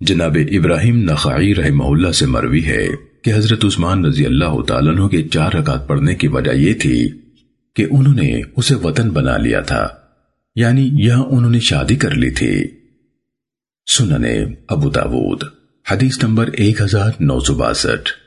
جناب ابراہیم نخعی رحمہ اللہ سے مروی ہے کہ حضرت عثمان رضی اللہ تعالیٰ عنہ کے چار رکعت پڑھنے کی وجہ یہ تھی کہ انہوں نے اسے وطن بنا لیا تھا یعنی یہاں انہوں نے شادی کر لی تھی۔ سننے ابو داود، حدیث نمبر ایک ہزار نو سو باسٹھ۔